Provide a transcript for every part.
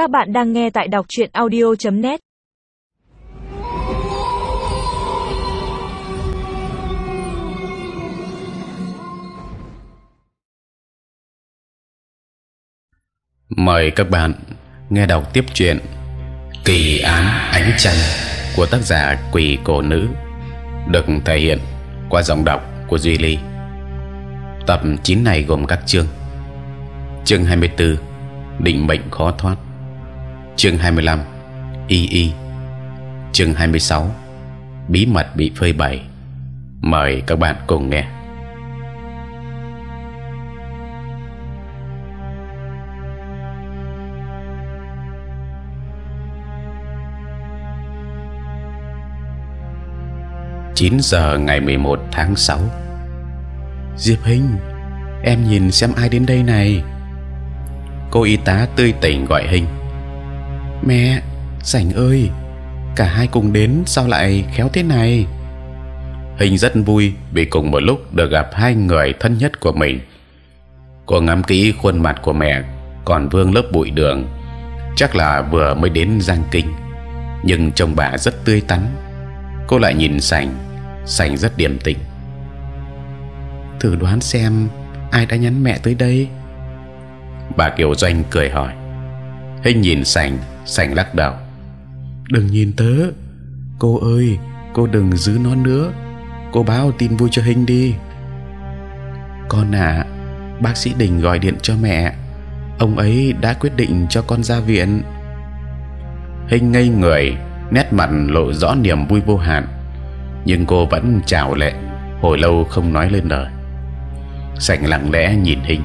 Các bạn đang nghe tại đọc truyện audio.net. Mời các bạn nghe đọc tiếp chuyện Kỳ án ánh trăng của tác giả Quỷ Cổ Nữ, được thể hiện qua giọng đọc của Duy Ly. Tập 9 này gồm các chương. Chương 24 định mệnh khó thoát. Chương 25 y y. Chương 26 bí mật bị phơi bày. Mời các bạn cùng nghe. chín giờ ngày 11 tháng 6 Diệp Hinh, em nhìn xem ai đến đây này. Cô y tá tươi tỉnh gọi Hinh. Mẹ, sảnh ơi, cả hai cùng đến sao lại khéo thế này? Hình rất vui vì cùng một lúc được gặp hai người thân nhất của mình. Cô ngắm kỹ khuôn mặt của mẹ còn vương lớp bụi đường, chắc là vừa mới đến Giang Kinh, nhưng trông bà rất tươi tắn. Cô lại nhìn sành, sành rất điềm tĩnh. Thử đoán xem ai đã nhắn mẹ tới đây. Bà Kiều Doanh cười hỏi. Hình nhìn sành, sành lắc đầu. Đừng nhìn tớ, cô ơi, cô đừng giữ nó nữa. Cô báo tin vui cho Hình đi. Con à, bác sĩ Đình gọi điện cho mẹ. Ông ấy đã quyết định cho con ra viện. Hình ngây người, nét mặt lộ rõ niềm vui vô hạn, nhưng cô vẫn chào lệ, hồi lâu không nói lên lời. Sành lặng lẽ nhìn Hình,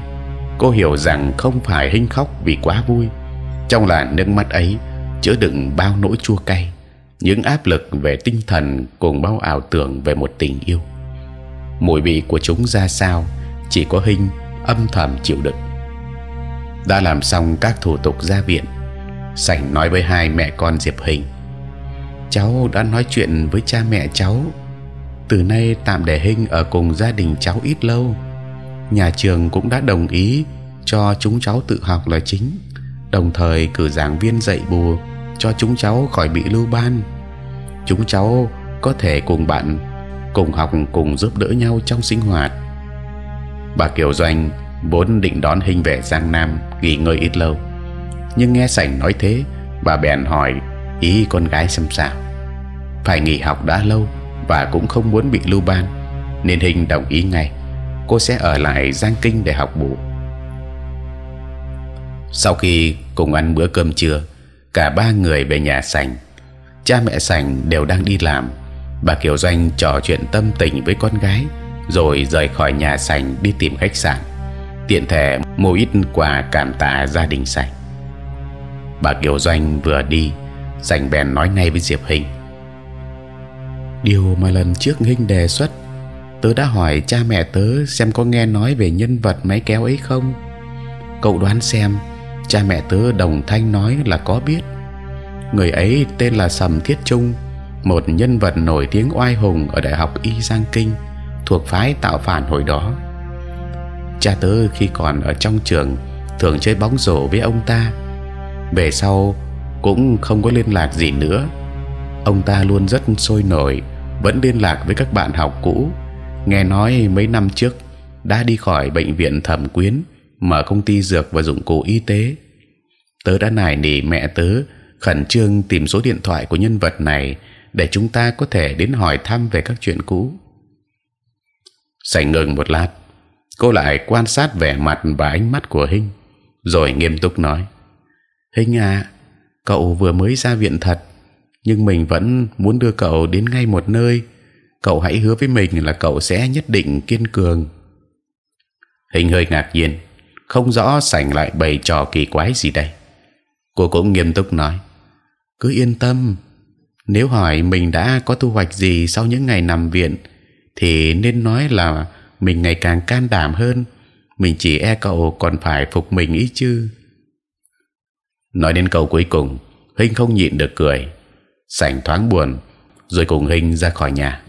cô hiểu rằng không phải Hình khóc vì quá vui, trong làn nước mắt ấy chứa đựng bao nỗi chua cay, những áp lực về tinh thần cùng bao ảo tưởng về một tình yêu. Mùi vị của chúng ra sao, chỉ có Hình âm thầm chịu đựng. đã làm xong các thủ tục ra viện, sảnh nói với hai mẹ con Diệp Hình cháu đã nói chuyện với cha mẹ cháu từ nay tạm để hình ở cùng gia đình cháu ít lâu nhà trường cũng đã đồng ý cho chúng cháu tự học là chính đồng thời cử giảng viên dạy bù cho chúng cháu khỏi bị lưu ban. Chúng cháu có thể cùng bạn, cùng học, cùng giúp đỡ nhau trong sinh hoạt. Bà Kiều Doanh vốn định đón hình về Giang Nam nghỉ ngơi ít lâu. Nhưng nghe sảnh nói thế, bà bèn hỏi ý con gái xem sao. Phải nghỉ học đã lâu và cũng không muốn bị lưu ban, nên hình đồng ý ngay. Cô sẽ ở lại giang kinh để học bù. Sau khi cùng ăn bữa cơm trưa, cả ba người về nhà sành. Cha mẹ sành đều đang đi làm. Bà kiều doanh trò chuyện tâm tình với con gái, rồi rời khỏi nhà sành đi tìm khách sạn. Tiện thể mua ít quà cảm tạ gia đình sành. Bà kiều doanh vừa đi, sành bèn nói ngay với diệp hình. Điều mà lần trước Hinh đề xuất, tớ đã hỏi cha mẹ tớ xem có nghe nói về nhân vật máy kéo ấy không? Cậu đoán xem cha mẹ tớ đồng thanh nói là có biết. Người ấy tên là Sầm Thiết Trung, một nhân vật nổi tiếng oai hùng ở đại học Y Giang Kinh, thuộc phái tạo phản hồi đó. Cha tớ khi còn ở trong trường, thường chơi bóng rổ với ông ta. Về sau, cũng không có liên lạc gì nữa. Ông ta luôn rất sôi nổi, vẫn liên lạc với các bạn học cũ. Nghe nói mấy năm trước, đã đi khỏi bệnh viện thẩm quyến mở công ty dược và dụng cụ y tế tớ đã nài nỉ mẹ tớ khẩn trương tìm số điện thoại của nhân vật này để chúng ta có thể đến hỏi thăm về các chuyện cũ sành ngừng một lát cô lại quan sát vẻ mặt và ánh mắt của Hinh rồi nghiêm túc nói Hinh à cậu vừa mới ra viện thật nhưng mình vẫn muốn đưa cậu đến ngay một nơi. Cậu hãy hứa với mình là cậu sẽ nhất định kiên cường. Hình hơi ngạc nhiên, không rõ sảnh lại bày trò kỳ quái gì đây. Cô cũng nghiêm túc nói: cứ yên tâm. Nếu hỏi mình đã có thu hoạch gì sau những ngày nằm viện, thì nên nói là mình ngày càng can đảm hơn. Mình chỉ e cậu còn phải phục mình ý chứ. Nói đến câu cuối cùng, Hình không nhịn được cười sảnh thoáng buồn rồi cùng hình ra khỏi nhà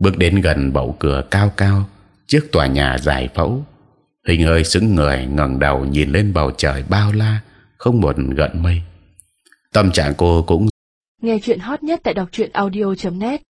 bước đến gần bậu cửa cao cao trước tòa nhà dài phẫu hình hơi sững người, ngẩng đầu nhìn lên bầu trời bao la, không một gợn mây. Tâm trạng cô cũng nghe chuyện hot nhất tại đọc truyện audio .net.